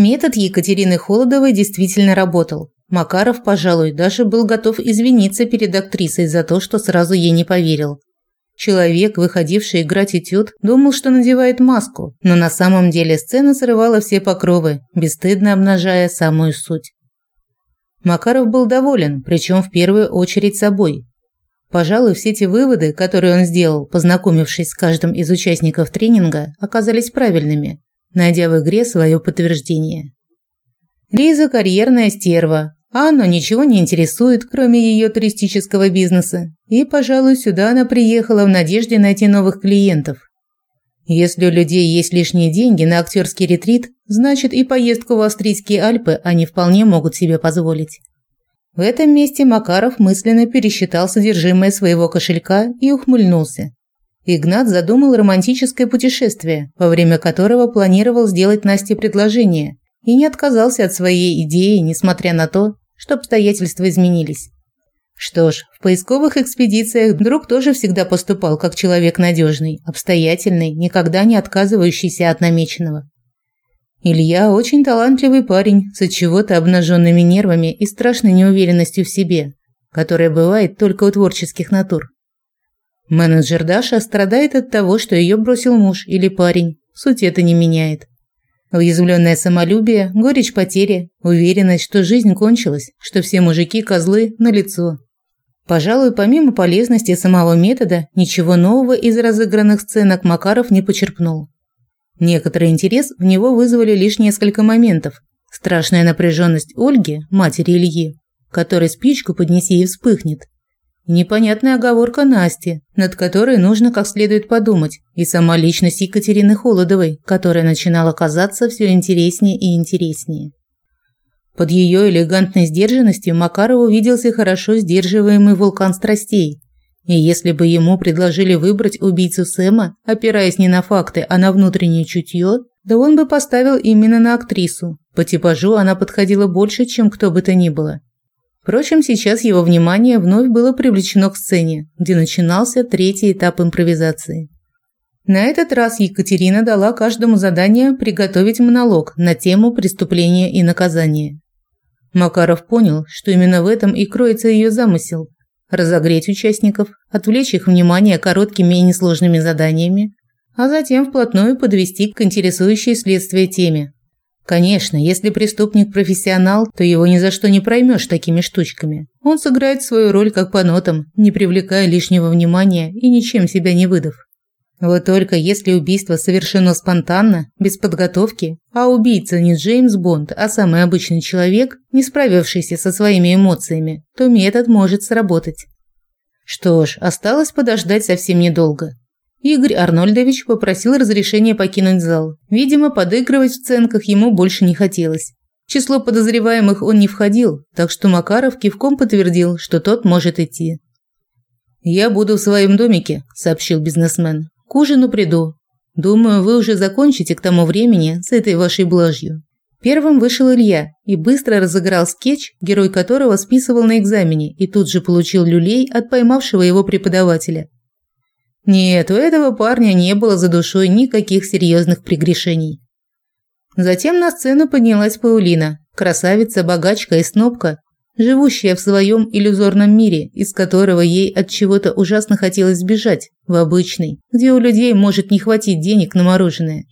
Метод Екатерины Холодовой действительно работал. Макаров, пожалуй, даже был готов извиниться перед актрисой за то, что сразу ей не поверил. Человек, выходивший играть этюд, думал, что надевает маску, но на самом деле сцена срывала все покровы, бесстыдно обнажая самую суть. Макаров был доволен, причем в первую очередь собой. Пожалуй, все те выводы, которые он сделал, познакомившись с каждым из участников тренинга, оказались правильными, найдя в игре свое подтверждение. Лиза – карьерная стерва, Анну ничего не интересует, кроме ее туристического бизнеса, и, пожалуй, сюда она приехала в надежде найти новых клиентов. Если у людей есть лишние деньги на актерский ретрит, значит и поездку в австрийские Альпы они вполне могут себе позволить. В этом месте Макаров мысленно пересчитал содержимое своего кошелька и ухмыльнулся. Игнат задумал романтическое путешествие, во время которого планировал сделать Насте предложение, и не отказался от своей идеи, несмотря на то, что обстоятельства изменились. Что ж, в поисковых экспедициях друг тоже всегда поступал как человек надежный, обстоятельный, никогда не отказывающийся от намеченного. Илья очень талантливый парень с чего-то обнаженными нервами и страшной неуверенностью в себе, которая бывает только у творческих натур. Менеджер Даша страдает от того, что ее бросил муж или парень. Суть это не меняет. Уязвленное самолюбие, горечь потери, уверенность, что жизнь кончилась, что все мужики козлы на лицо. Пожалуй, помимо полезности самого метода, ничего нового из разыгранных сценок Макаров не почерпнул. Некоторый интерес в него вызвали лишь несколько моментов. Страшная напряженность Ольги, матери Ильи, которой спичку поднеси и вспыхнет, Непонятная оговорка Насти, над которой нужно как следует подумать, и сама личность Екатерины Холодовой, которая начинала казаться все интереснее и интереснее. Под ее элегантной сдержанностью Макаров увиделся хорошо сдерживаемый вулкан страстей. И если бы ему предложили выбрать убийцу Сэма, опираясь не на факты, а на внутреннее чутье, да он бы поставил именно на актрису. По типажу она подходила больше, чем кто бы то ни было. Впрочем, сейчас его внимание вновь было привлечено к сцене, где начинался третий этап импровизации. На этот раз Екатерина дала каждому задание приготовить монолог на тему преступления и наказания. Макаров понял, что именно в этом и кроется ее замысел – разогреть участников, отвлечь их внимание короткими и несложными заданиями, а затем вплотную подвести к интересующей следствие теме Конечно, если преступник профессионал, то его ни за что не проймешь такими штучками. Он сыграет свою роль как по нотам, не привлекая лишнего внимания и ничем себя не выдав. Вот только если убийство совершено спонтанно, без подготовки, а убийца не Джеймс Бонд, а самый обычный человек, не справившийся со своими эмоциями, то метод может сработать. Что ж, осталось подождать совсем недолго. Игорь Арнольдович попросил разрешения покинуть зал. Видимо, подыгрывать в сценках ему больше не хотелось. В число подозреваемых он не входил, так что Макаров кивком подтвердил, что тот может идти. «Я буду в своем домике», – сообщил бизнесмен. «К ужину приду. Думаю, вы уже закончите к тому времени с этой вашей блажью». Первым вышел Илья и быстро разыграл скетч, герой которого списывал на экзамене и тут же получил люлей от поймавшего его преподавателя. Нет, у этого парня не было за душой никаких серьезных прегрешений. Затем на сцену поднялась Паулина, красавица, богачка и снобка, живущая в своем иллюзорном мире, из которого ей от чего-то ужасно хотелось сбежать, в обычный, где у людей может не хватить денег на мороженое.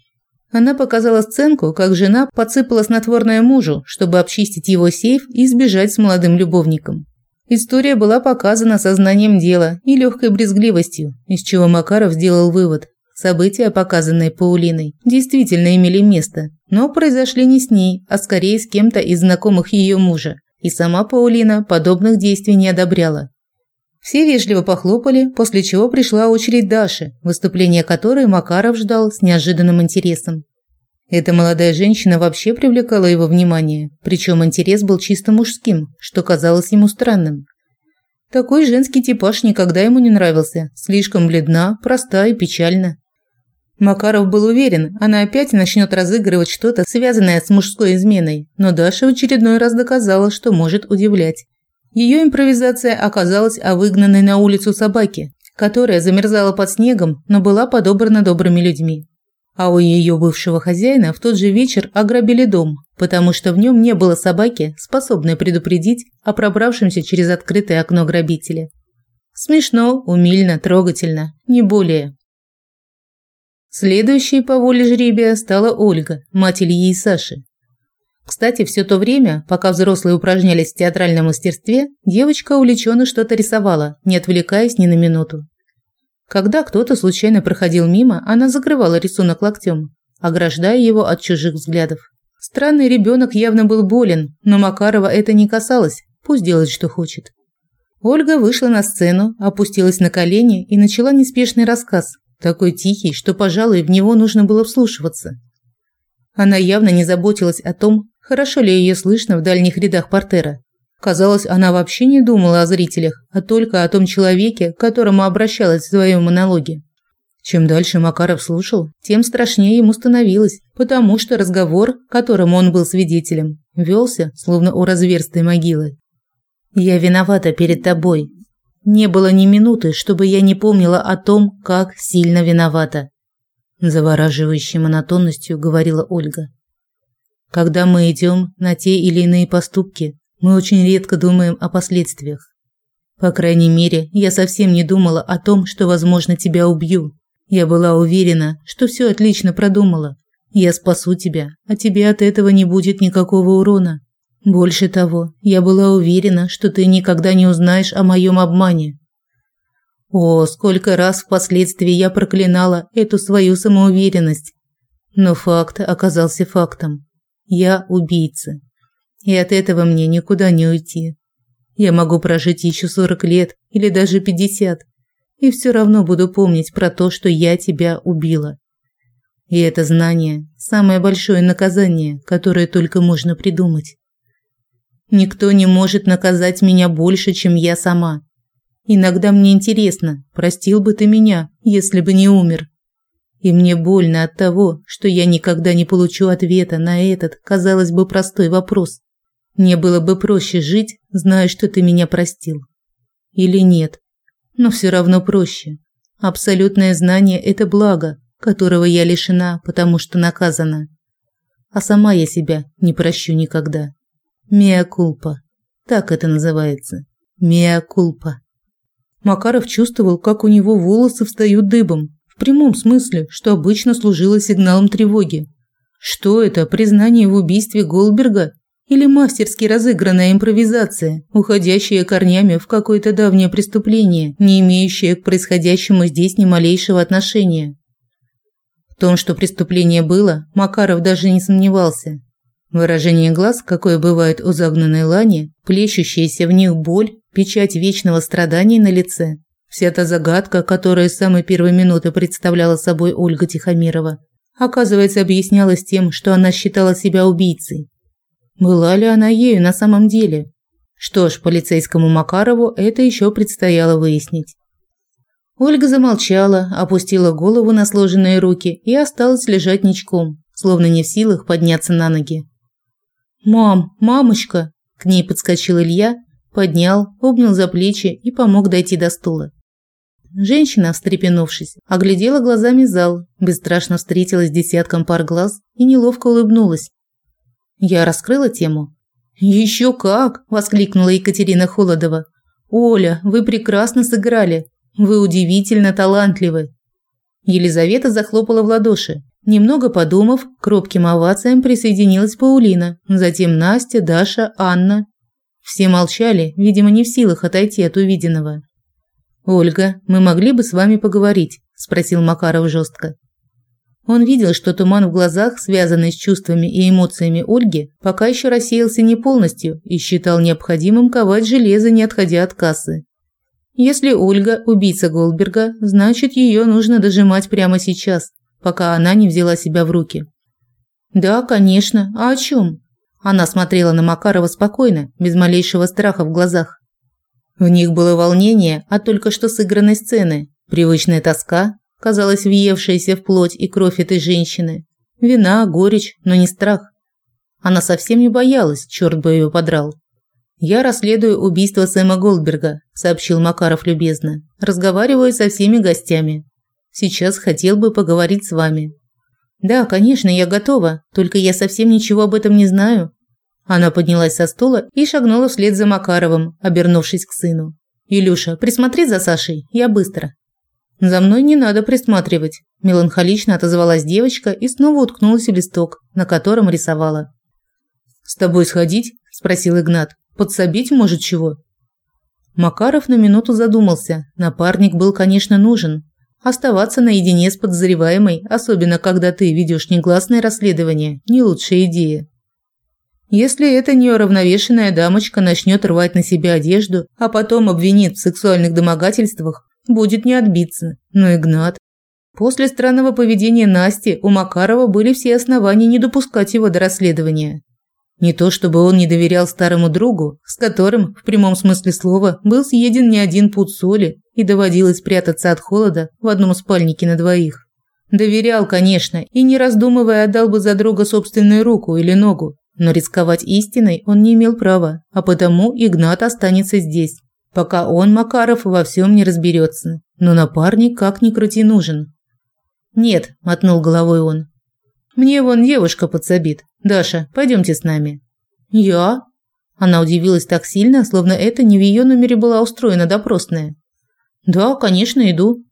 Она показала сценку, как жена подсыпала снотворное мужу, чтобы обчистить его сейф и сбежать с молодым любовником. История была показана сознанием дела и легкой брезгливостью, из чего Макаров сделал вывод. События, показанные Паулиной, действительно имели место, но произошли не с ней, а скорее с кем-то из знакомых ее мужа. И сама Паулина подобных действий не одобряла. Все вежливо похлопали, после чего пришла очередь Даши, выступление которой Макаров ждал с неожиданным интересом. Эта молодая женщина вообще привлекала его внимание, причем интерес был чисто мужским, что казалось ему странным. Такой женский типаж никогда ему не нравился, слишком бледна, проста и печальна. Макаров был уверен, она опять начнет разыгрывать что-то, связанное с мужской изменой, но Даша в очередной раз доказала, что может удивлять. Ее импровизация оказалась о выгнанной на улицу собаке, которая замерзала под снегом, но была подобрана добрыми людьми. А у ее бывшего хозяина в тот же вечер ограбили дом, потому что в нем не было собаки, способной предупредить о пробравшемся через открытое окно грабителе. Смешно, умильно, трогательно, не более. Следующей по воле жребия стала Ольга, мать Ильи и Саши. Кстати, все то время, пока взрослые упражнялись в театральном мастерстве, девочка увлеченно что-то рисовала, не отвлекаясь ни на минуту. Когда кто-то случайно проходил мимо, она закрывала рисунок локтем, ограждая его от чужих взглядов. Странный ребенок явно был болен, но Макарова это не касалось, пусть делает, что хочет. Ольга вышла на сцену, опустилась на колени и начала неспешный рассказ, такой тихий, что, пожалуй, в него нужно было вслушиваться. Она явно не заботилась о том, хорошо ли ее слышно в дальних рядах портера. Казалось, она вообще не думала о зрителях, а только о том человеке, к которому обращалась в своем монологе. Чем дальше Макаров слушал, тем страшнее ему становилось, потому что разговор, которому он был свидетелем, велся, словно у разверстой могилы. «Я виновата перед тобой. Не было ни минуты, чтобы я не помнила о том, как сильно виновата», завораживающей монотонностью говорила Ольга. «Когда мы идем на те или иные поступки, мы очень редко думаем о последствиях. По крайней мере, я совсем не думала о том, что, возможно, тебя убью. Я была уверена, что все отлично продумала. Я спасу тебя, а тебе от этого не будет никакого урона. Больше того, я была уверена, что ты никогда не узнаешь о моем обмане. О, сколько раз впоследствии я проклинала эту свою самоуверенность. Но факт оказался фактом. Я убийца и от этого мне никуда не уйти. Я могу прожить еще 40 лет или даже 50, и все равно буду помнить про то, что я тебя убила. И это знание – самое большое наказание, которое только можно придумать. Никто не может наказать меня больше, чем я сама. Иногда мне интересно, простил бы ты меня, если бы не умер. И мне больно от того, что я никогда не получу ответа на этот, казалось бы, простой вопрос. Мне было бы проще жить, зная, что ты меня простил. Или нет. Но все равно проще. Абсолютное знание – это благо, которого я лишена, потому что наказана. А сама я себя не прощу никогда. Меа кулпа. Так это называется. Меа кулпа. Макаров чувствовал, как у него волосы встают дыбом. В прямом смысле, что обычно служило сигналом тревоги. Что это, признание в убийстве Голберга или мастерски разыгранная импровизация, уходящая корнями в какое-то давнее преступление, не имеющее к происходящему здесь ни малейшего отношения? В том, что преступление было, Макаров даже не сомневался. Выражение глаз, какое бывает у загнанной лани, плещущаяся в них боль, печать вечного страдания на лице. Вся та загадка, которая с самой первой минуты представляла собой Ольга Тихомирова, оказывается, объяснялась тем, что она считала себя убийцей. Была ли она ею на самом деле? Что ж, полицейскому Макарову это еще предстояло выяснить. Ольга замолчала, опустила голову на сложенные руки и осталась лежать ничком, словно не в силах подняться на ноги. «Мам, мамочка!» К ней подскочил Илья, поднял, обнял за плечи и помог дойти до стула. Женщина, встрепенувшись, оглядела глазами зал, бесстрашно встретилась с десятком пар глаз и неловко улыбнулась, я раскрыла тему. «Еще как!» – воскликнула Екатерина Холодова. «Оля, вы прекрасно сыграли. Вы удивительно талантливы». Елизавета захлопала в ладоши. Немного подумав, к робким овациям присоединилась Паулина, затем Настя, Даша, Анна. Все молчали, видимо, не в силах отойти от увиденного. «Ольга, мы могли бы с вами поговорить?» – спросил Макаров жестко. Он видел, что туман в глазах, связанный с чувствами и эмоциями Ольги, пока еще рассеялся не полностью и считал необходимым ковать железо, не отходя от кассы. Если Ольга – убийца Голдберга, значит, ее нужно дожимать прямо сейчас, пока она не взяла себя в руки. «Да, конечно. А о чем?» Она смотрела на Макарова спокойно, без малейшего страха в глазах. В них было волнение от только что сыгранной сцены, привычная тоска, казалось, въевшаяся в плоть и кровь этой женщины. Вина, горечь, но не страх. Она совсем не боялась, черт бы ее подрал. «Я расследую убийство Сэма Голдберга», – сообщил Макаров любезно. «Разговариваю со всеми гостями. Сейчас хотел бы поговорить с вами». Да, конечно, я готова, только я совсем ничего об этом не знаю. Она поднялась со стула и шагнула вслед за Макаровым, обернувшись к сыну. Илюша, присмотри за Сашей, я быстро. За мной не надо присматривать, меланхолично отозвалась девочка и снова уткнулась в листок, на котором рисовала. С тобой сходить? спросил Игнат. Подсобить может чего? Макаров на минуту задумался. Напарник был, конечно, нужен. Оставаться наедине с подозреваемой, особенно когда ты ведешь негласное расследование, не лучшая идея. Если эта неуравновешенная дамочка начнет рвать на себя одежду, а потом обвинит в сексуальных домогательствах, будет не отбиться. Но Игнат... После странного поведения Насти у Макарова были все основания не допускать его до расследования. Не то чтобы он не доверял старому другу, с которым, в прямом смысле слова, был съеден не один пуд соли и доводилось прятаться от холода в одном спальнике на двоих. Доверял, конечно, и не раздумывая отдал бы за друга собственную руку или ногу, но рисковать истиной он не имел права, а потому Игнат останется здесь, пока он, Макаров, во всем не разберется. Но напарник как ни крути нужен. «Нет», – мотнул головой он, мне вон девушка подсобит. Даша, пойдемте с нами. Я? Она удивилась так сильно, словно это не в ее номере была устроена допросная. Да, конечно, иду.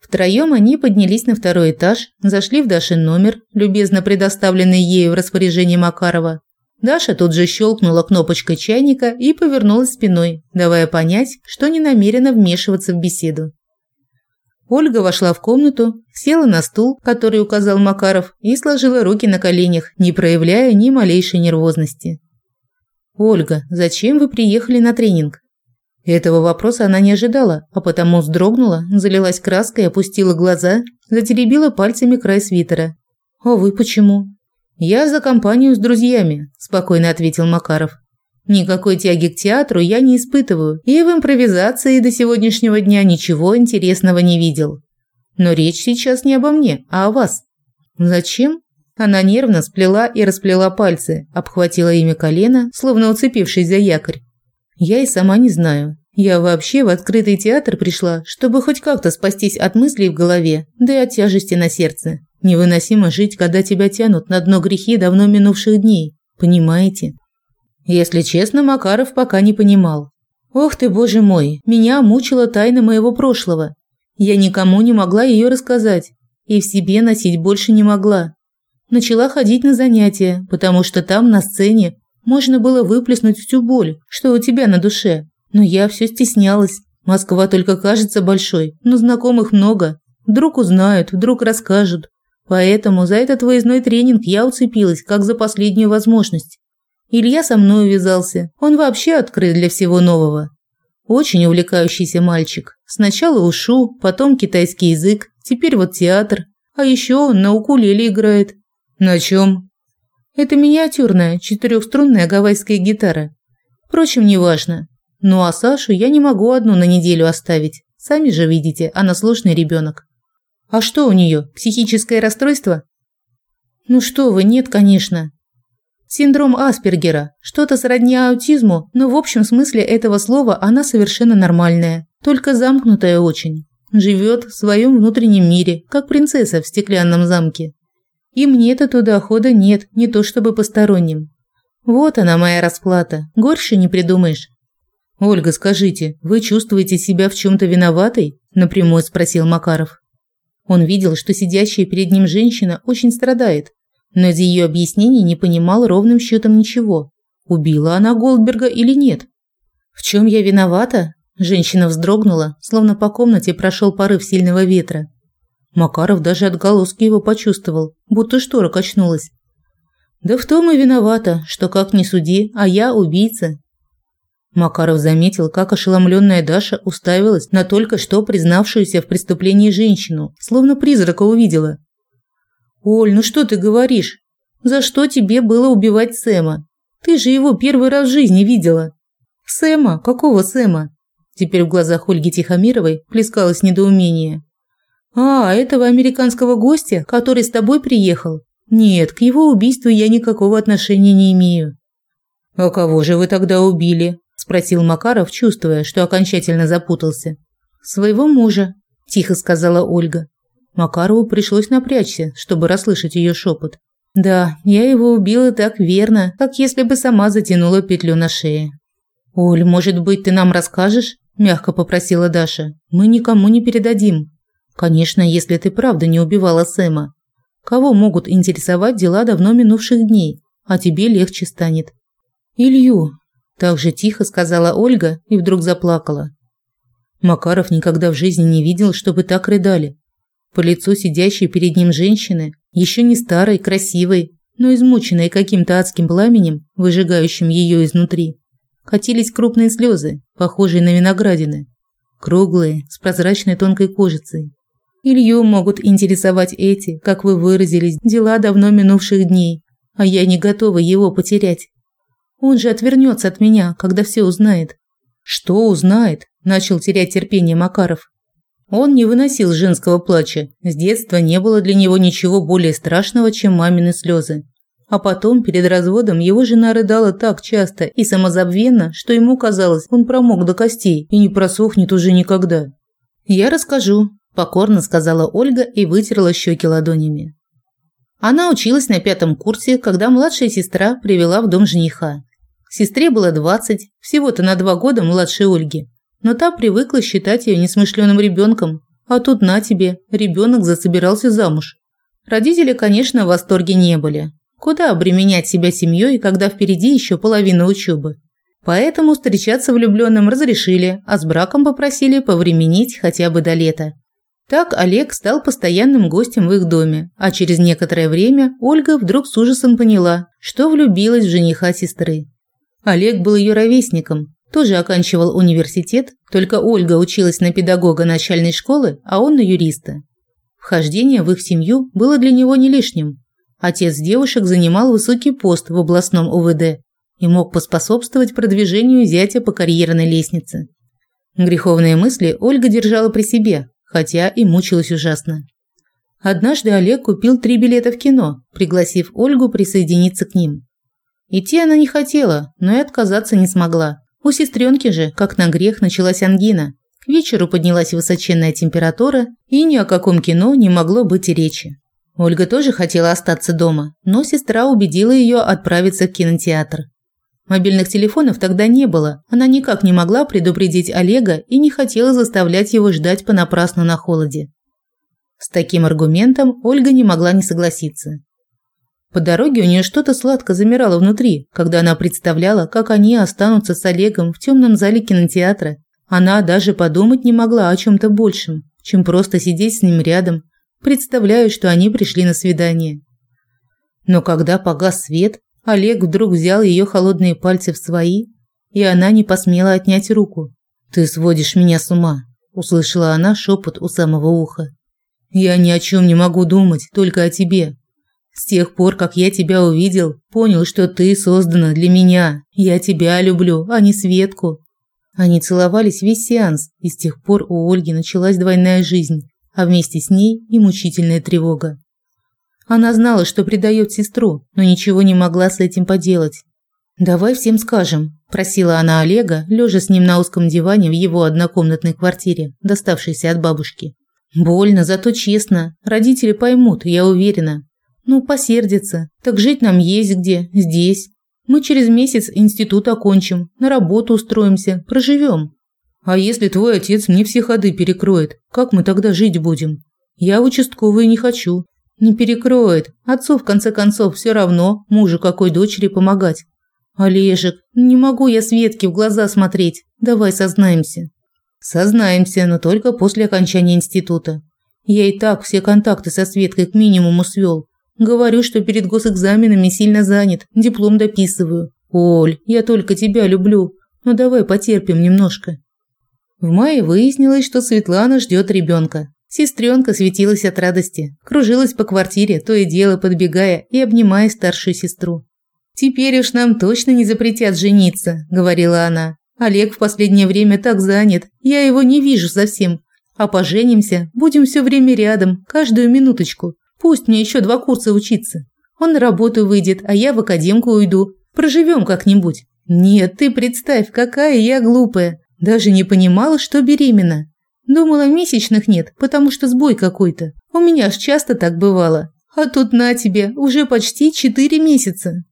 Втроем они поднялись на второй этаж, зашли в Дашин номер, любезно предоставленный ею в распоряжение Макарова. Даша тут же щелкнула кнопочкой чайника и повернулась спиной, давая понять, что не намерена вмешиваться в беседу. Ольга вошла в комнату, села на стул, который указал Макаров, и сложила руки на коленях, не проявляя ни малейшей нервозности. «Ольга, зачем вы приехали на тренинг?» Этого вопроса она не ожидала, а потому вздрогнула, залилась краской, опустила глаза, затеребила пальцами край свитера. «А вы почему?» «Я за компанию с друзьями», – спокойно ответил Макаров. Никакой тяги к театру я не испытываю, и в импровизации до сегодняшнего дня ничего интересного не видел. Но речь сейчас не обо мне, а о вас. Зачем? Она нервно сплела и расплела пальцы, обхватила ими колено, словно уцепившись за якорь. Я и сама не знаю. Я вообще в открытый театр пришла, чтобы хоть как-то спастись от мыслей в голове, да и от тяжести на сердце. Невыносимо жить, когда тебя тянут на дно грехи давно минувших дней. Понимаете? Если честно, Макаров пока не понимал. Ох ты, боже мой, меня мучила тайна моего прошлого. Я никому не могла ее рассказать и в себе носить больше не могла. Начала ходить на занятия, потому что там на сцене можно было выплеснуть всю боль, что у тебя на душе. Но я все стеснялась. Москва только кажется большой, но знакомых много. Вдруг узнают, вдруг расскажут. Поэтому за этот выездной тренинг я уцепилась, как за последнюю возможность. Илья со мной увязался. Он вообще открыт для всего нового. Очень увлекающийся мальчик. Сначала ушу, потом китайский язык, теперь вот театр. А еще на укулеле играет. На чем? Это миниатюрная четырехструнная гавайская гитара. Впрочем, неважно. Ну а Сашу я не могу одну на неделю оставить. Сами же видите, она сложный ребенок. А что у нее? Психическое расстройство? Ну что вы, нет, конечно. Синдром Аспергера, что-то сродни аутизму, но в общем смысле этого слова она совершенно нормальная, только замкнутая очень. Живет в своем внутреннем мире, как принцесса в стеклянном замке. И мне-то туда хода нет, не то чтобы посторонним. Вот она моя расплата, горше не придумаешь. Ольга, скажите, вы чувствуете себя в чем то виноватой? напрямую спросил Макаров. Он видел, что сидящая перед ним женщина очень страдает, но из ее объяснений не понимал ровным счетом ничего. Убила она Голдберга или нет? В чем я виновата? Женщина вздрогнула, словно по комнате прошел порыв сильного ветра. Макаров даже отголоски его почувствовал, будто штора качнулась. Да в том и виновата, что как ни суди, а я убийца. Макаров заметил, как ошеломленная Даша уставилась на только что признавшуюся в преступлении женщину, словно призрака увидела. «Оль, ну что ты говоришь? За что тебе было убивать Сэма? Ты же его первый раз в жизни видела». «Сэма? Какого Сэма?» Теперь в глазах Ольги Тихомировой плескалось недоумение. «А, этого американского гостя, который с тобой приехал? Нет, к его убийству я никакого отношения не имею». «А кого же вы тогда убили?» – спросил Макаров, чувствуя, что окончательно запутался. «Своего мужа», – тихо сказала Ольга. Макарову пришлось напрячься, чтобы расслышать ее шепот. Да, я его убила так верно, как если бы сама затянула петлю на шее. «Оль, может быть, ты нам расскажешь?» – мягко попросила Даша. «Мы никому не передадим. Конечно, если ты правда не убивала Сэма. Кого могут интересовать дела давно минувших дней, а тебе легче станет». «Илью», – так же тихо сказала Ольга и вдруг заплакала. Макаров никогда в жизни не видел, чтобы так рыдали. По лицу сидящей перед ним женщины, еще не старой, красивой, но измученной каким-то адским пламенем, выжигающим ее изнутри, катились крупные слезы, похожие на виноградины, круглые, с прозрачной тонкой кожицей. Илью могут интересовать эти, как вы выразились, дела давно минувших дней, а я не готова его потерять. Он же отвернется от меня, когда все узнает. Что узнает? Начал терять терпение Макаров. Он не выносил женского плача. С детства не было для него ничего более страшного, чем мамины слезы. А потом, перед разводом, его жена рыдала так часто и самозабвенно, что ему казалось, он промок до костей и не просохнет уже никогда. «Я расскажу», – покорно сказала Ольга и вытерла щеки ладонями. Она училась на пятом курсе, когда младшая сестра привела в дом жениха. Сестре было 20, всего-то на два года младше Ольги но та привыкла считать ее несмышленым ребенком, а тут на тебе, ребенок засобирался замуж. Родители, конечно, в восторге не были. Куда обременять себя семьей, когда впереди еще половина учебы? Поэтому встречаться влюбленным разрешили, а с браком попросили повременить хотя бы до лета. Так Олег стал постоянным гостем в их доме, а через некоторое время Ольга вдруг с ужасом поняла, что влюбилась в жениха сестры. Олег был ее ровесником, тоже оканчивал университет, только Ольга училась на педагога начальной школы, а он на юриста. Вхождение в их семью было для него не лишним. Отец девушек занимал высокий пост в областном УВД и мог поспособствовать продвижению зятя по карьерной лестнице. Греховные мысли Ольга держала при себе, хотя и мучилась ужасно. Однажды Олег купил три билета в кино, пригласив Ольгу присоединиться к ним. Идти она не хотела, но и отказаться не смогла. У сестренки же, как на грех, началась ангина. К вечеру поднялась высоченная температура, и ни о каком кино не могло быть и речи. Ольга тоже хотела остаться дома, но сестра убедила ее отправиться в кинотеатр. Мобильных телефонов тогда не было, она никак не могла предупредить Олега и не хотела заставлять его ждать понапрасну на холоде. С таким аргументом Ольга не могла не согласиться. По дороге у нее что-то сладко замирало внутри, когда она представляла, как они останутся с Олегом в темном зале кинотеатра. Она даже подумать не могла о чем-то большем, чем просто сидеть с ним рядом, представляя, что они пришли на свидание. Но когда погас свет, Олег вдруг взял ее холодные пальцы в свои, и она не посмела отнять руку. «Ты сводишь меня с ума», – услышала она шепот у самого уха. «Я ни о чем не могу думать, только о тебе. С тех пор, как я тебя увидел, понял, что ты создана для меня. Я тебя люблю, а не Светку. Они целовались весь сеанс, и с тех пор у Ольги началась двойная жизнь, а вместе с ней и мучительная тревога. Она знала, что предает сестру, но ничего не могла с этим поделать. «Давай всем скажем», – просила она Олега, лежа с ним на узком диване в его однокомнатной квартире, доставшейся от бабушки. «Больно, зато честно. Родители поймут, я уверена. Ну, посердится. Так жить нам есть где, здесь. Мы через месяц институт окончим, на работу устроимся, проживем. А если твой отец мне все ходы перекроет, как мы тогда жить будем? Я в участковые не хочу. Не перекроет. Отцу в конце концов все равно, мужу какой дочери помогать. Олежек, не могу я Светке в глаза смотреть. Давай сознаемся. Сознаемся, но только после окончания института. Я и так все контакты со Светкой к минимуму свел. Говорю, что перед госэкзаменами сильно занят, диплом дописываю. Оль, я только тебя люблю. Ну давай потерпим немножко. В мае выяснилось, что Светлана ждет ребенка. Сестренка светилась от радости, кружилась по квартире, то и дело подбегая и обнимая старшую сестру. «Теперь уж нам точно не запретят жениться», – говорила она. «Олег в последнее время так занят, я его не вижу совсем. А поженимся, будем все время рядом, каждую минуточку. Пусть мне еще два курса учиться. Он на работу выйдет, а я в академку уйду. Проживем как-нибудь. Нет, ты представь, какая я глупая. Даже не понимала, что беременна. Думала, месячных нет, потому что сбой какой-то. У меня ж часто так бывало. А тут на тебе, уже почти четыре месяца.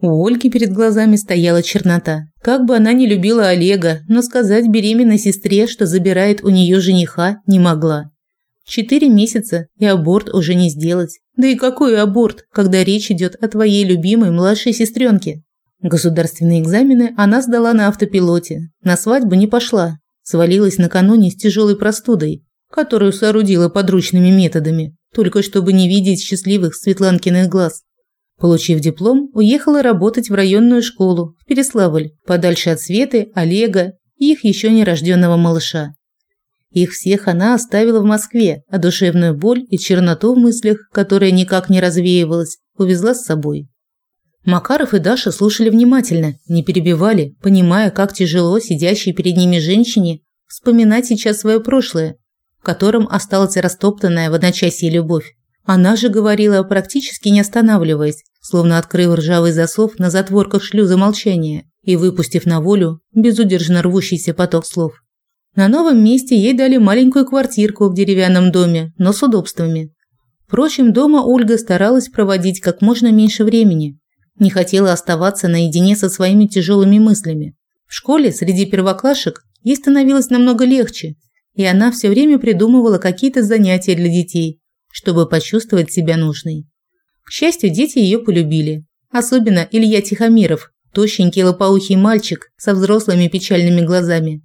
У Ольги перед глазами стояла чернота. Как бы она ни любила Олега, но сказать беременной сестре, что забирает у нее жениха, не могла. Четыре месяца и аборт уже не сделать. Да и какой аборт, когда речь идет о твоей любимой младшей сестренке? Государственные экзамены она сдала на автопилоте. На свадьбу не пошла. Свалилась накануне с тяжелой простудой, которую соорудила подручными методами, только чтобы не видеть счастливых Светланкиных глаз. Получив диплом, уехала работать в районную школу в Переславль, подальше от Светы, Олега и их еще нерожденного малыша. Их всех она оставила в Москве, а душевную боль и черноту в мыслях, которая никак не развеивалась, увезла с собой. Макаров и Даша слушали внимательно, не перебивали, понимая, как тяжело сидящей перед ними женщине вспоминать сейчас свое прошлое, в котором осталась растоптанная в одночасье любовь. Она же говорила, практически не останавливаясь, словно открыв ржавый засов на затворках шлюза молчания и выпустив на волю безудержно рвущийся поток слов. На новом месте ей дали маленькую квартирку в деревянном доме, но с удобствами. Впрочем, дома Ольга старалась проводить как можно меньше времени. Не хотела оставаться наедине со своими тяжелыми мыслями. В школе среди первоклашек ей становилось намного легче, и она все время придумывала какие-то занятия для детей, чтобы почувствовать себя нужной. К счастью, дети ее полюбили. Особенно Илья Тихомиров, тощенький лопоухий мальчик со взрослыми печальными глазами.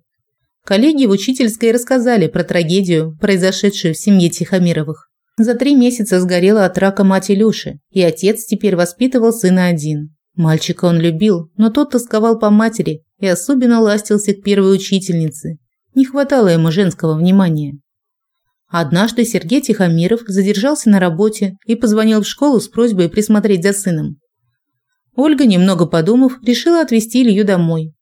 Коллеги в учительской рассказали про трагедию, произошедшую в семье Тихомировых. За три месяца сгорела от рака мать Илюши, и отец теперь воспитывал сына один. Мальчика он любил, но тот тосковал по матери и особенно ластился к первой учительнице. Не хватало ему женского внимания. Однажды Сергей Тихомиров задержался на работе и позвонил в школу с просьбой присмотреть за сыном. Ольга, немного подумав, решила отвезти Илью домой.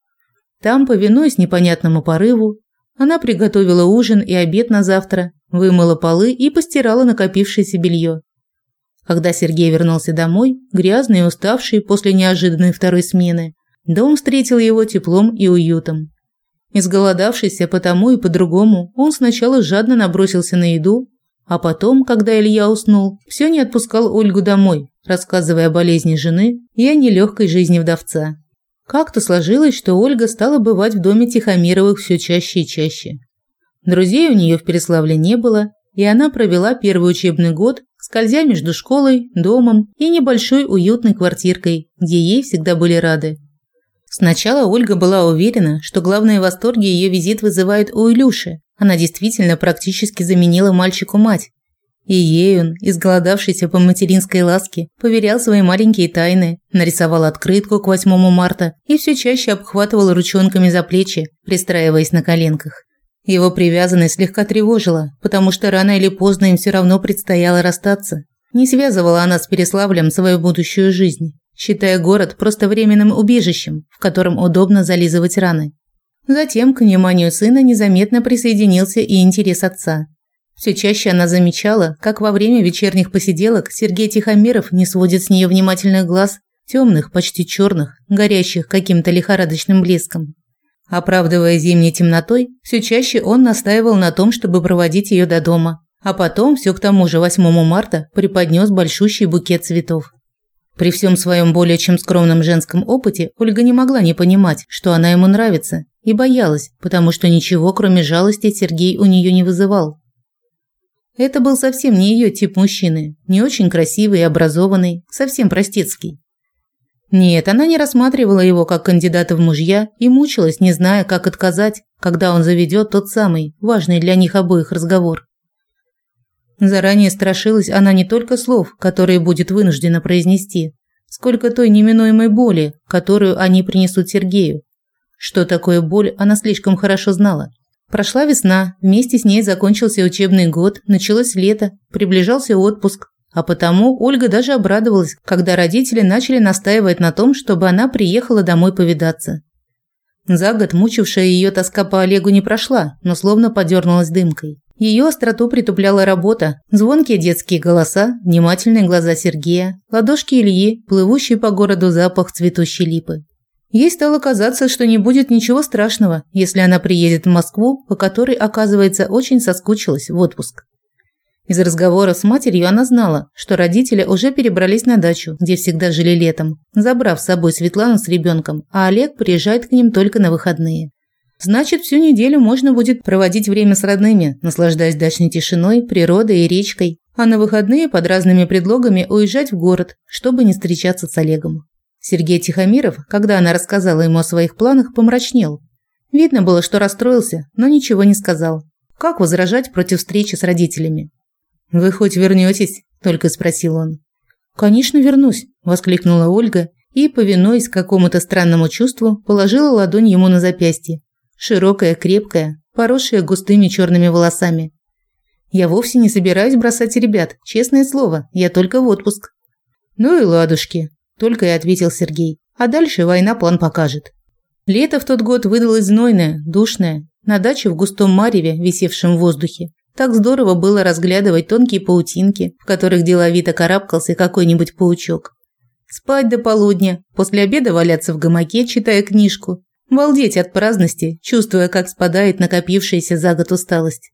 Там, повинуясь непонятному порыву, она приготовила ужин и обед на завтра, вымыла полы и постирала накопившееся белье. Когда Сергей вернулся домой, грязный и уставший после неожиданной второй смены, дом встретил его теплом и уютом. Изголодавшийся по тому и по другому, он сначала жадно набросился на еду, а потом, когда Илья уснул, все не отпускал Ольгу домой, рассказывая о болезни жены и о нелегкой жизни вдовца. Как-то сложилось, что Ольга стала бывать в доме Тихомировых все чаще и чаще. Друзей у нее в Переславле не было, и она провела первый учебный год, скользя между школой, домом и небольшой уютной квартиркой, где ей всегда были рады. Сначала Ольга была уверена, что главные восторги ее визит вызывает у Илюши. Она действительно практически заменила мальчику мать, и ей он, изголодавшийся по материнской ласке, поверял свои маленькие тайны, нарисовал открытку к 8 марта и все чаще обхватывал ручонками за плечи, пристраиваясь на коленках. Его привязанность слегка тревожила, потому что рано или поздно им все равно предстояло расстаться. Не связывала она с Переславлем свою будущую жизнь, считая город просто временным убежищем, в котором удобно зализывать раны. Затем к вниманию сына незаметно присоединился и интерес отца – все чаще она замечала, как во время вечерних посиделок Сергей Тихомиров не сводит с нее внимательных глаз, темных, почти черных, горящих каким-то лихорадочным блеском. Оправдывая зимней темнотой, все чаще он настаивал на том, чтобы проводить ее до дома, а потом все к тому же 8 марта преподнес большущий букет цветов. При всем своем более чем скромном женском опыте Ольга не могла не понимать, что она ему нравится, и боялась, потому что ничего, кроме жалости, Сергей у нее не вызывал. Это был совсем не ее тип мужчины, не очень красивый и образованный, совсем простецкий. Нет, она не рассматривала его как кандидата в мужья и мучилась, не зная, как отказать, когда он заведет тот самый, важный для них обоих разговор. Заранее страшилась она не только слов, которые будет вынуждена произнести, сколько той неминуемой боли, которую они принесут Сергею. Что такое боль, она слишком хорошо знала. Прошла весна, вместе с ней закончился учебный год, началось лето, приближался отпуск, а потому Ольга даже обрадовалась, когда родители начали настаивать на том, чтобы она приехала домой повидаться. За год мучившая ее тоска по Олегу не прошла, но словно подернулась дымкой. Ее остроту притупляла работа, звонкие детские голоса, внимательные глаза Сергея, ладошки Ильи, плывущий по городу запах цветущей липы. Ей стало казаться, что не будет ничего страшного, если она приедет в Москву, по которой, оказывается, очень соскучилась в отпуск. Из разговора с матерью она знала, что родители уже перебрались на дачу, где всегда жили летом, забрав с собой Светлану с ребенком, а Олег приезжает к ним только на выходные. Значит, всю неделю можно будет проводить время с родными, наслаждаясь дачной тишиной, природой и речкой, а на выходные под разными предлогами уезжать в город, чтобы не встречаться с Олегом. Сергей Тихомиров, когда она рассказала ему о своих планах, помрачнел. Видно было, что расстроился, но ничего не сказал. Как возражать против встречи с родителями? «Вы хоть вернетесь?» – только спросил он. «Конечно, вернусь», – воскликнула Ольга и, повинуясь какому-то странному чувству, положила ладонь ему на запястье. Широкая, крепкая, поросшая густыми черными волосами. «Я вовсе не собираюсь бросать ребят, честное слово, я только в отпуск». «Ну и ладушки», – только и ответил Сергей. «А дальше война план покажет». Лето в тот год выдалось знойное, душное, на даче в густом мареве, висевшем в воздухе. Так здорово было разглядывать тонкие паутинки, в которых деловито карабкался какой-нибудь паучок. Спать до полудня, после обеда валяться в гамаке, читая книжку. Балдеть от праздности, чувствуя, как спадает накопившаяся за год усталость.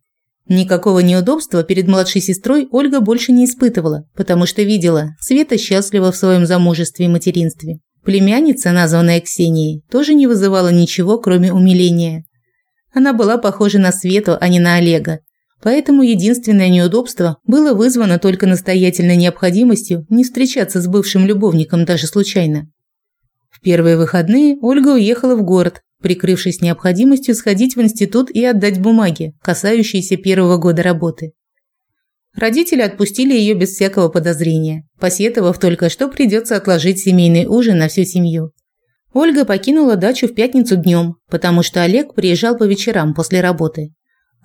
Никакого неудобства перед младшей сестрой Ольга больше не испытывала, потому что видела, Света счастлива в своем замужестве и материнстве. Племянница, названная Ксенией, тоже не вызывала ничего, кроме умиления. Она была похожа на Свету, а не на Олега, Поэтому единственное неудобство было вызвано только настоятельной необходимостью не встречаться с бывшим любовником даже случайно. В первые выходные Ольга уехала в город, прикрывшись необходимостью сходить в институт и отдать бумаги, касающиеся первого года работы. Родители отпустили ее без всякого подозрения, посетовав только, что придется отложить семейный ужин на всю семью. Ольга покинула дачу в пятницу днем, потому что Олег приезжал по вечерам после работы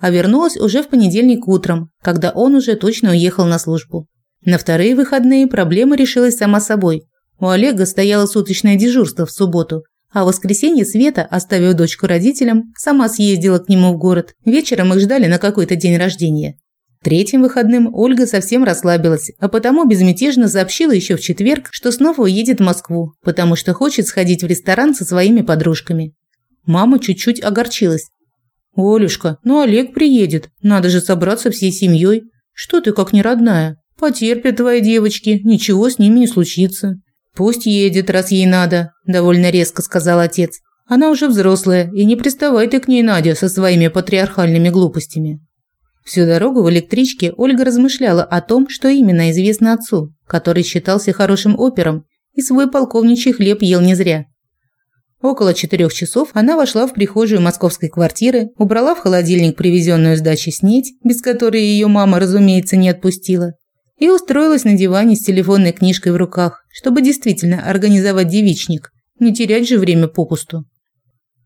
а вернулась уже в понедельник утром, когда он уже точно уехал на службу. На вторые выходные проблема решилась сама собой. У Олега стояло суточное дежурство в субботу, а в воскресенье Света, оставив дочку родителям, сама съездила к нему в город. Вечером их ждали на какой-то день рождения. Третьим выходным Ольга совсем расслабилась, а потому безмятежно сообщила еще в четверг, что снова уедет в Москву, потому что хочет сходить в ресторан со своими подружками. Мама чуть-чуть огорчилась, «Олюшка, ну Олег приедет. Надо же собраться всей семьей. Что ты как не родная? Потерпят твои девочки, ничего с ними не случится». «Пусть едет, раз ей надо», – довольно резко сказал отец. «Она уже взрослая, и не приставай ты к ней, Надя, со своими патриархальными глупостями». Всю дорогу в электричке Ольга размышляла о том, что именно известно отцу, который считался хорошим опером и свой полковничий хлеб ел не зря. Около четырех часов она вошла в прихожую московской квартиры, убрала в холодильник привезенную с дачи снедь, без которой ее мама, разумеется, не отпустила, и устроилась на диване с телефонной книжкой в руках, чтобы действительно организовать девичник, не терять же время попусту.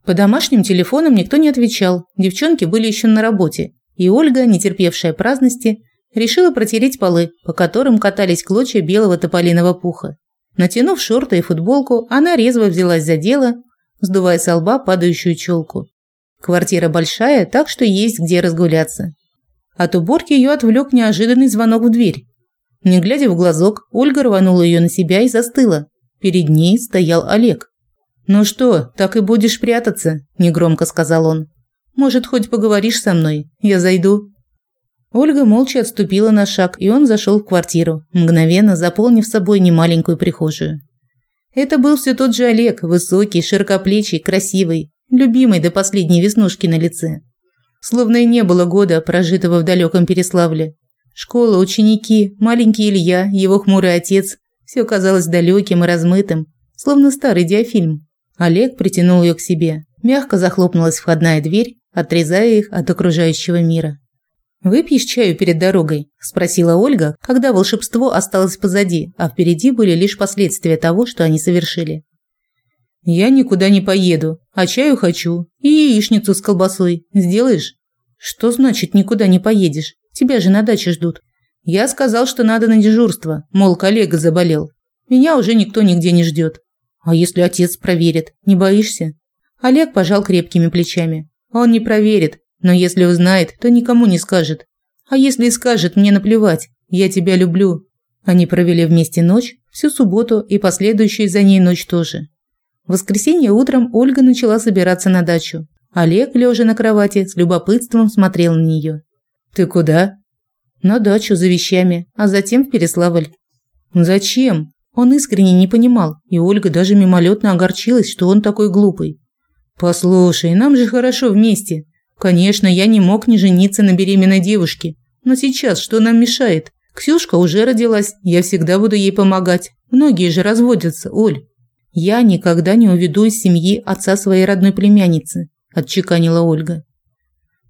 По домашним телефонам никто не отвечал, девчонки были еще на работе, и Ольга, не терпевшая праздности, решила протереть полы, по которым катались клочья белого тополиного пуха. Натянув шорты и футболку, она резво взялась за дело сдувая с лба падающую челку. Квартира большая, так что есть где разгуляться. От уборки ее отвлек неожиданный звонок в дверь. Не глядя в глазок, Ольга рванула ее на себя и застыла. Перед ней стоял Олег. «Ну что, так и будешь прятаться?» – негромко сказал он. «Может, хоть поговоришь со мной? Я зайду». Ольга молча отступила на шаг, и он зашел в квартиру, мгновенно заполнив собой немаленькую прихожую. Это был все тот же Олег, высокий, широкоплечий, красивый, любимый до последней веснушки на лице. Словно и не было года, прожитого в далеком Переславле. Школа, ученики, маленький Илья, его хмурый отец – все казалось далеким и размытым, словно старый диафильм. Олег притянул ее к себе. Мягко захлопнулась входная дверь, отрезая их от окружающего мира. «Выпьешь чаю перед дорогой?» – спросила Ольга, когда волшебство осталось позади, а впереди были лишь последствия того, что они совершили. «Я никуда не поеду, а чаю хочу. И яичницу с колбасой. Сделаешь?» «Что значит никуда не поедешь? Тебя же на даче ждут». «Я сказал, что надо на дежурство, мол, коллега заболел. Меня уже никто нигде не ждет. А если отец проверит, не боишься?» Олег пожал крепкими плечами. «Он не проверит, но если узнает, то никому не скажет. А если и скажет, мне наплевать. Я тебя люблю. Они провели вместе ночь, всю субботу и последующую за ней ночь тоже. В воскресенье утром Ольга начала собираться на дачу. Олег, лежа на кровати, с любопытством смотрел на нее. «Ты куда?» «На дачу за вещами, а затем в Переславль». «Зачем?» Он искренне не понимал, и Ольга даже мимолетно огорчилась, что он такой глупый. «Послушай, нам же хорошо вместе. Конечно, я не мог не жениться на беременной девушке. Но сейчас что нам мешает? Ксюшка уже родилась, я всегда буду ей помогать. Многие же разводятся, Оль». «Я никогда не уведу из семьи отца своей родной племянницы», – отчеканила Ольга.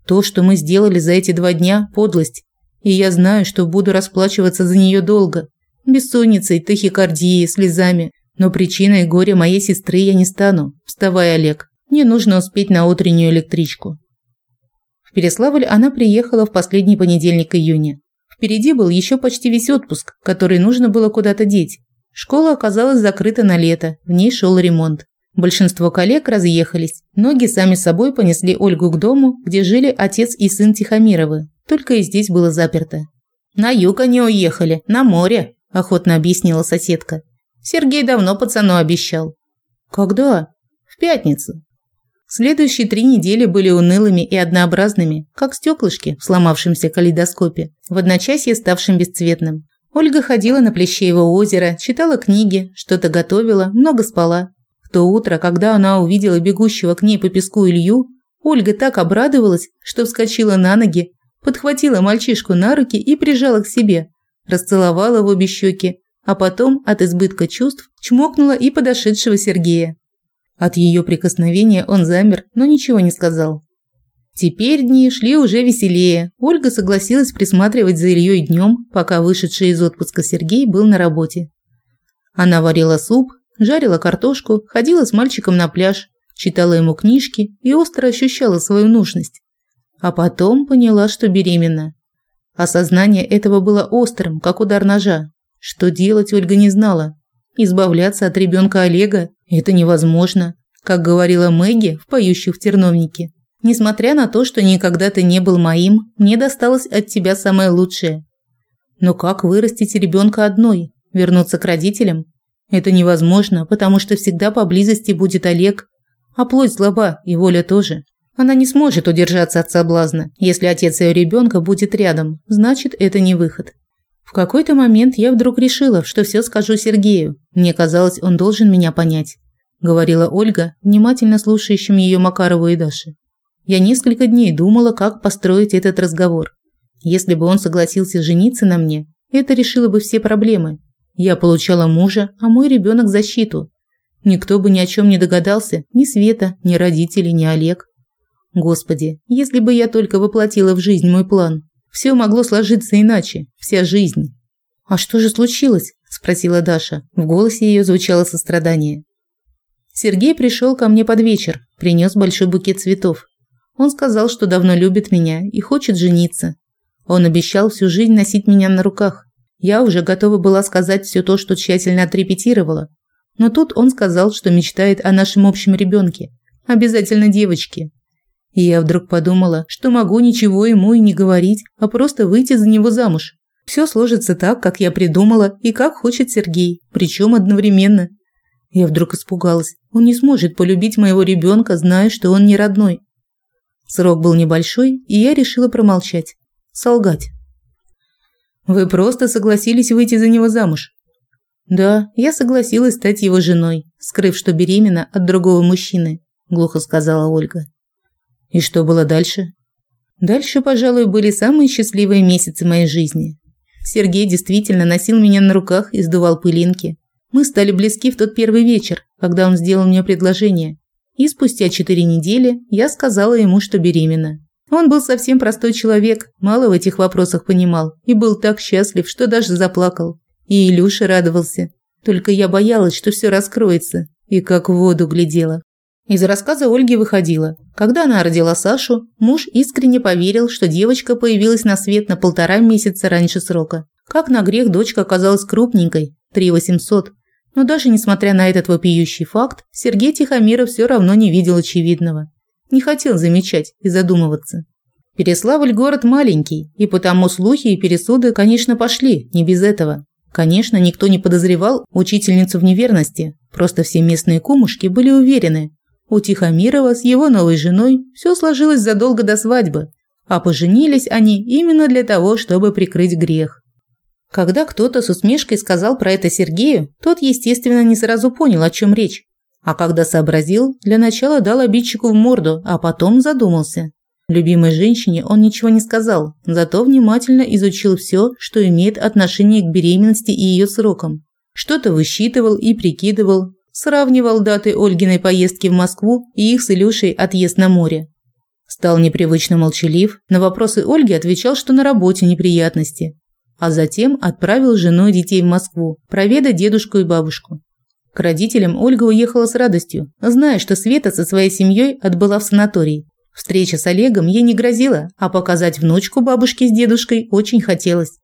«То, что мы сделали за эти два дня – подлость. И я знаю, что буду расплачиваться за нее долго бессонницей, тахикардией, слезами. Но причиной горя моей сестры я не стану. Вставай, Олег. Мне нужно успеть на утреннюю электричку. В Переславль она приехала в последний понедельник июня. Впереди был еще почти весь отпуск, который нужно было куда-то деть. Школа оказалась закрыта на лето, в ней шел ремонт. Большинство коллег разъехались. Ноги сами собой понесли Ольгу к дому, где жили отец и сын Тихомировы. Только и здесь было заперто. На юг они уехали, на море, – охотно объяснила соседка. «Сергей давно пацану обещал». «Когда?» «В пятницу». Следующие три недели были унылыми и однообразными, как стеклышки в сломавшемся калейдоскопе, в одночасье ставшим бесцветным. Ольга ходила на Плещеево озеро, читала книги, что-то готовила, много спала. В то утро, когда она увидела бегущего к ней по песку Илью, Ольга так обрадовалась, что вскочила на ноги, подхватила мальчишку на руки и прижала к себе, расцеловала в обе щеки, а потом от избытка чувств чмокнула и подошедшего Сергея. От ее прикосновения он замер, но ничего не сказал. Теперь дни шли уже веселее. Ольга согласилась присматривать за Ильей днем, пока вышедший из отпуска Сергей был на работе. Она варила суп, жарила картошку, ходила с мальчиком на пляж, читала ему книжки и остро ощущала свою нужность. А потом поняла, что беременна. Осознание этого было острым, как удар ножа. Что делать Ольга не знала. Избавляться от ребенка Олега – это невозможно. Как говорила Мэгги в «Поющих в терновнике». Несмотря на то, что никогда ты не был моим, мне досталось от тебя самое лучшее. Но как вырастить ребенка одной? Вернуться к родителям? Это невозможно, потому что всегда поблизости будет Олег. А плоть слаба, и воля тоже. Она не сможет удержаться от соблазна. Если отец ее ребенка будет рядом, значит, это не выход. В какой-то момент я вдруг решила, что все скажу Сергею. Мне казалось, он должен меня понять, говорила Ольга, внимательно слушающим ее Макарову и Даше. Я несколько дней думала, как построить этот разговор. Если бы он согласился жениться на мне, это решило бы все проблемы. Я получала мужа, а мой ребенок защиту. Никто бы ни о чем не догадался, ни Света, ни родители, ни Олег. Господи, если бы я только воплотила в жизнь мой план. Все могло сложиться иначе, вся жизнь. А что же случилось? спросила Даша. В голосе ее звучало сострадание. Сергей пришел ко мне под вечер, принес большой букет цветов. Он сказал, что давно любит меня и хочет жениться. Он обещал всю жизнь носить меня на руках. Я уже готова была сказать все то, что тщательно отрепетировала. Но тут он сказал, что мечтает о нашем общем ребенке, обязательно девочке. И я вдруг подумала, что могу ничего ему и не говорить, а просто выйти за него замуж. Все сложится так, как я придумала и как хочет Сергей, причем одновременно. Я вдруг испугалась. Он не сможет полюбить моего ребенка, зная, что он не родной. Срок был небольшой, и я решила промолчать. Солгать. Вы просто согласились выйти за него замуж? Да, я согласилась стать его женой, скрыв, что беременна от другого мужчины, глухо сказала Ольга. И что было дальше? Дальше, пожалуй, были самые счастливые месяцы моей жизни. Сергей действительно носил меня на руках и сдувал пылинки. Мы стали близки в тот первый вечер, когда он сделал мне предложение. И спустя четыре недели я сказала ему, что беременна. Он был совсем простой человек, мало в этих вопросах понимал и был так счастлив, что даже заплакал. И Илюша радовался. Только я боялась, что все раскроется, и как в воду глядела. Из рассказа Ольги выходило, когда она родила Сашу, муж искренне поверил, что девочка появилась на свет на полтора месяца раньше срока. Как на грех дочка оказалась крупненькой – 3800. Но даже несмотря на этот вопиющий факт, Сергей Тихомиров все равно не видел очевидного. Не хотел замечать и задумываться. Переславль – город маленький, и потому слухи и пересуды, конечно, пошли, не без этого. Конечно, никто не подозревал учительницу в неверности, Просто все местные кумушки были уверены, у Тихомирова с его новой женой все сложилось задолго до свадьбы, а поженились они именно для того, чтобы прикрыть грех. Когда кто-то с усмешкой сказал про это Сергею, тот, естественно, не сразу понял, о чем речь. А когда сообразил, для начала дал обидчику в морду, а потом задумался. Любимой женщине он ничего не сказал, зато внимательно изучил все, что имеет отношение к беременности и ее срокам. Что-то высчитывал и прикидывал, сравнивал даты Ольгиной поездки в Москву и их с Илюшей отъезд на море. Стал непривычно молчалив, на вопросы Ольги отвечал, что на работе неприятности, а затем отправил жену и детей в Москву проведать дедушку и бабушку. К родителям Ольга уехала с радостью, зная, что Света со своей семьей отбыла в санаторий. Встреча с Олегом ей не грозила, а показать внучку бабушке с дедушкой очень хотелось.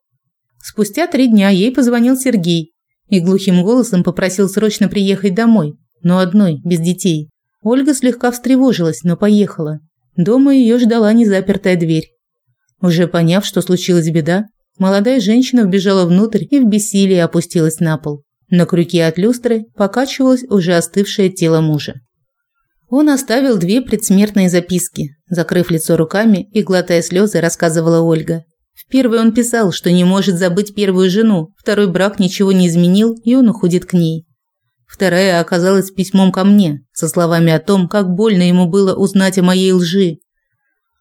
Спустя три дня ей позвонил Сергей и глухим голосом попросил срочно приехать домой, но одной, без детей. Ольга слегка встревожилась, но поехала. Дома ее ждала незапертая дверь. Уже поняв, что случилась беда, молодая женщина вбежала внутрь и в бессилии опустилась на пол. На крюке от люстры покачивалось уже остывшее тело мужа. Он оставил две предсмертные записки. Закрыв лицо руками и глотая слезы, рассказывала Ольга. В первой он писал, что не может забыть первую жену, второй брак ничего не изменил, и он уходит к ней. Вторая оказалась письмом ко мне, со словами о том, как больно ему было узнать о моей лжи.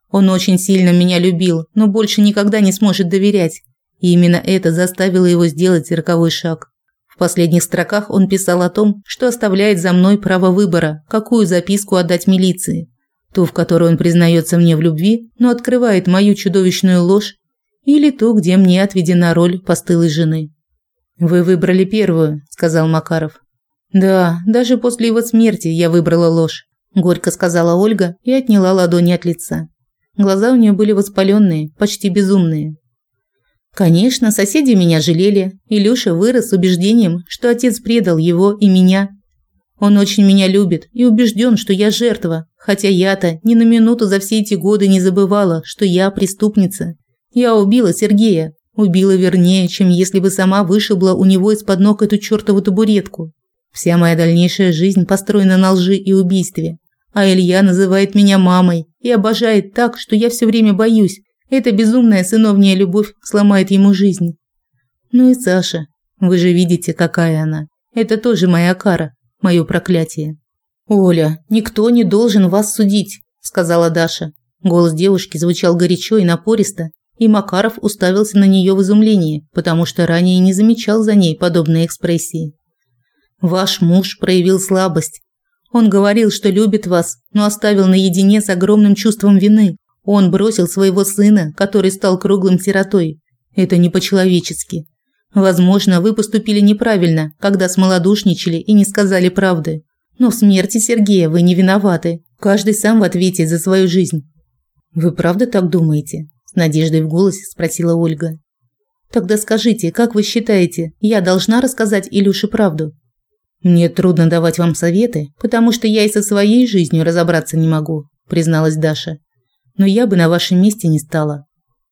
Он очень сильно меня любил, но больше никогда не сможет доверять. И именно это заставило его сделать роковой шаг. В последних строках он писал о том, что оставляет за мной право выбора, какую записку отдать милиции. Ту, в которой он признается мне в любви, но открывает мою чудовищную ложь, или ту, где мне отведена роль постылой жены. «Вы выбрали первую», – сказал Макаров. «Да, даже после его смерти я выбрала ложь», – горько сказала Ольга и отняла ладони от лица. Глаза у нее были воспаленные, почти безумные. Конечно, соседи меня жалели. Илюша вырос с убеждением, что отец предал его и меня. Он очень меня любит и убежден, что я жертва, хотя я-то ни на минуту за все эти годы не забывала, что я преступница. Я убила Сергея, убила вернее, чем если бы сама вышибла у него из-под ног эту чёртову табуретку. Вся моя дальнейшая жизнь построена на лжи и убийстве. А Илья называет меня мамой и обожает так, что я все время боюсь, эта безумная сыновняя любовь сломает ему жизнь. Ну и Саша, вы же видите, какая она. Это тоже моя кара, мое проклятие. Оля, никто не должен вас судить, сказала Даша. Голос девушки звучал горячо и напористо, и Макаров уставился на нее в изумлении, потому что ранее не замечал за ней подобной экспрессии. Ваш муж проявил слабость. Он говорил, что любит вас, но оставил наедине с огромным чувством вины. Он бросил своего сына, который стал круглым сиротой. Это не по-человечески. Возможно, вы поступили неправильно, когда смолодушничали и не сказали правды. Но в смерти Сергея вы не виноваты. Каждый сам в ответе за свою жизнь. Вы правда так думаете? с надеждой в голосе спросила Ольга. Тогда скажите, как вы считаете, я должна рассказать Илюше правду? Мне трудно давать вам советы, потому что я и со своей жизнью разобраться не могу, призналась Даша но я бы на вашем месте не стала.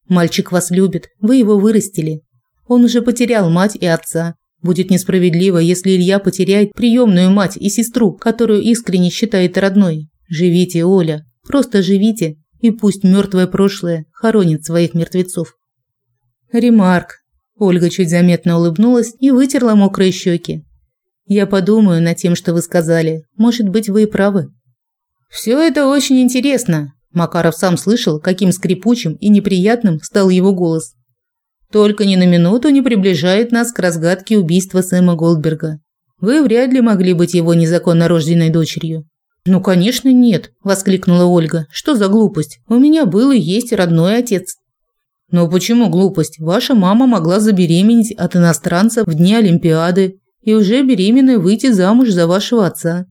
Мальчик вас любит, вы его вырастили. Он уже потерял мать и отца. Будет несправедливо, если Илья потеряет приемную мать и сестру, которую искренне считает родной. Живите, Оля, просто живите, и пусть мертвое прошлое хоронит своих мертвецов. Ремарк. Ольга чуть заметно улыбнулась и вытерла мокрые щеки. Я подумаю над тем, что вы сказали. Может быть, вы и правы. Все это очень интересно, Макаров сам слышал, каким скрипучим и неприятным стал его голос. Только ни на минуту не приближает нас к разгадке убийства Сэма Голдберга. Вы вряд ли могли быть его незаконно рожденной дочерью. Ну, конечно, нет, воскликнула Ольга. Что за глупость? У меня был и есть родной отец. Но почему глупость? Ваша мама могла забеременеть от иностранца в дни Олимпиады и уже беременной выйти замуж за вашего отца.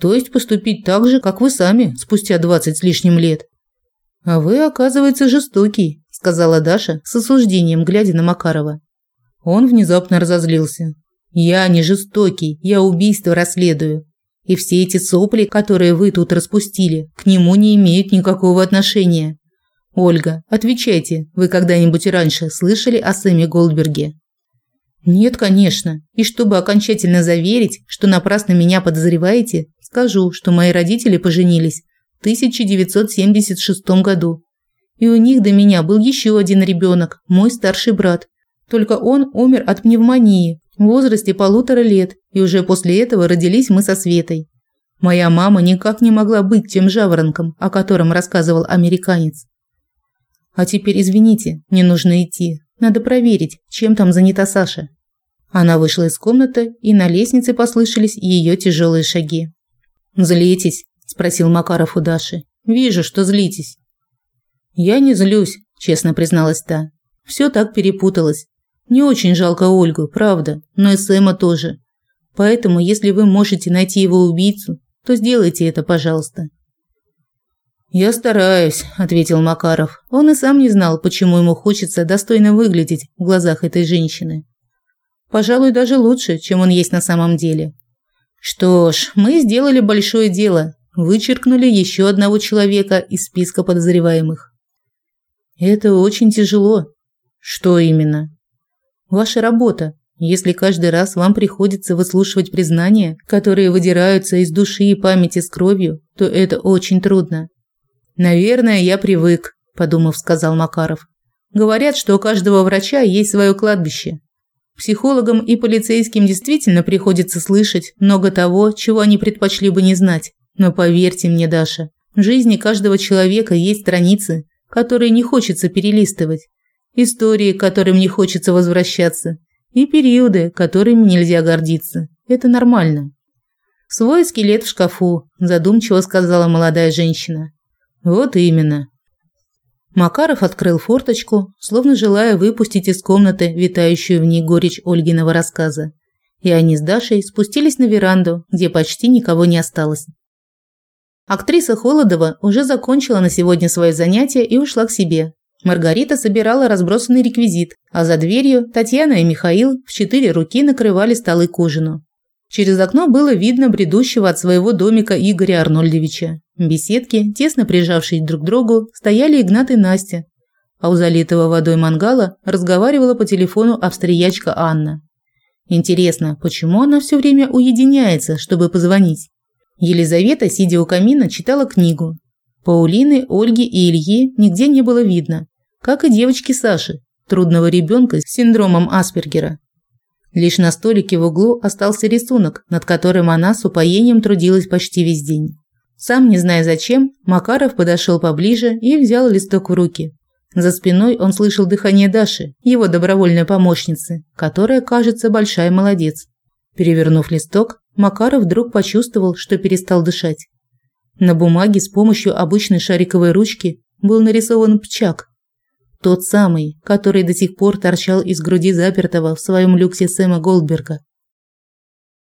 То есть поступить так же, как вы сами, спустя двадцать с лишним лет. А вы, оказывается, жестокий, сказала Даша с осуждением, глядя на Макарова. Он внезапно разозлился. Я не жестокий, я убийство расследую. И все эти сопли, которые вы тут распустили, к нему не имеют никакого отношения. Ольга, отвечайте, вы когда-нибудь раньше слышали о Сэме Голдберге? Нет, конечно. И чтобы окончательно заверить, что напрасно меня подозреваете, скажу, что мои родители поженились в 1976 году. И у них до меня был еще один ребенок, мой старший брат. Только он умер от пневмонии в возрасте полутора лет, и уже после этого родились мы со Светой. Моя мама никак не могла быть тем жаворонком, о котором рассказывал американец. А теперь извините, мне нужно идти. Надо проверить, чем там занята Саша. Она вышла из комнаты, и на лестнице послышались ее тяжелые шаги. «Злитесь?» – спросил Макаров у Даши. «Вижу, что злитесь». «Я не злюсь», – честно призналась та. «Все так перепуталось. Не очень жалко Ольгу, правда, но и Сэма тоже. Поэтому, если вы можете найти его убийцу, то сделайте это, пожалуйста. Я стараюсь, ответил Макаров. Он и сам не знал, почему ему хочется достойно выглядеть в глазах этой женщины. Пожалуй, даже лучше, чем он есть на самом деле. Что ж, мы сделали большое дело, вычеркнули еще одного человека из списка подозреваемых. Это очень тяжело. Что именно? Ваша работа. Если каждый раз вам приходится выслушивать признания, которые выдираются из души и памяти с кровью, то это очень трудно. Наверное, я привык, подумав, сказал Макаров. Говорят, что у каждого врача есть свое кладбище. Психологам и полицейским действительно приходится слышать много того, чего они предпочли бы не знать. Но поверьте мне, Даша, в жизни каждого человека есть страницы, которые не хочется перелистывать, истории, к которым не хочется возвращаться, и периоды, которыми нельзя гордиться. Это нормально. Свой скелет в шкафу, задумчиво сказала молодая женщина. Вот именно. Макаров открыл форточку, словно желая выпустить из комнаты витающую в ней горечь Ольгиного рассказа. И они с Дашей спустились на веранду, где почти никого не осталось. Актриса Холодова уже закончила на сегодня свое занятие и ушла к себе, Маргарита собирала разбросанный реквизит, а за дверью Татьяна и Михаил в четыре руки накрывали столы к ужину. Через окно было видно бредущего от своего домика Игоря Арнольдовича. В беседке, тесно прижавшись друг к другу, стояли Игнат и Настя, а у залитого водой мангала разговаривала по телефону австриячка Анна. Интересно, почему она все время уединяется, чтобы позвонить? Елизавета, сидя у камина, читала книгу, Паулины, Ольги и Ильи нигде не было видно, как и девочки Саши, трудного ребенка с синдромом Аспергера. Лишь на столике в углу остался рисунок, над которым она с упоением трудилась почти весь день. Сам не зная зачем, Макаров подошел поближе и взял листок в руки. За спиной он слышал дыхание Даши, его добровольной помощницы, которая, кажется, большая молодец. Перевернув листок, Макаров вдруг почувствовал, что перестал дышать. На бумаге с помощью обычной шариковой ручки был нарисован пчак. Тот самый, который до сих пор торчал из груди запертого в своем люксе Сэма Голдберга.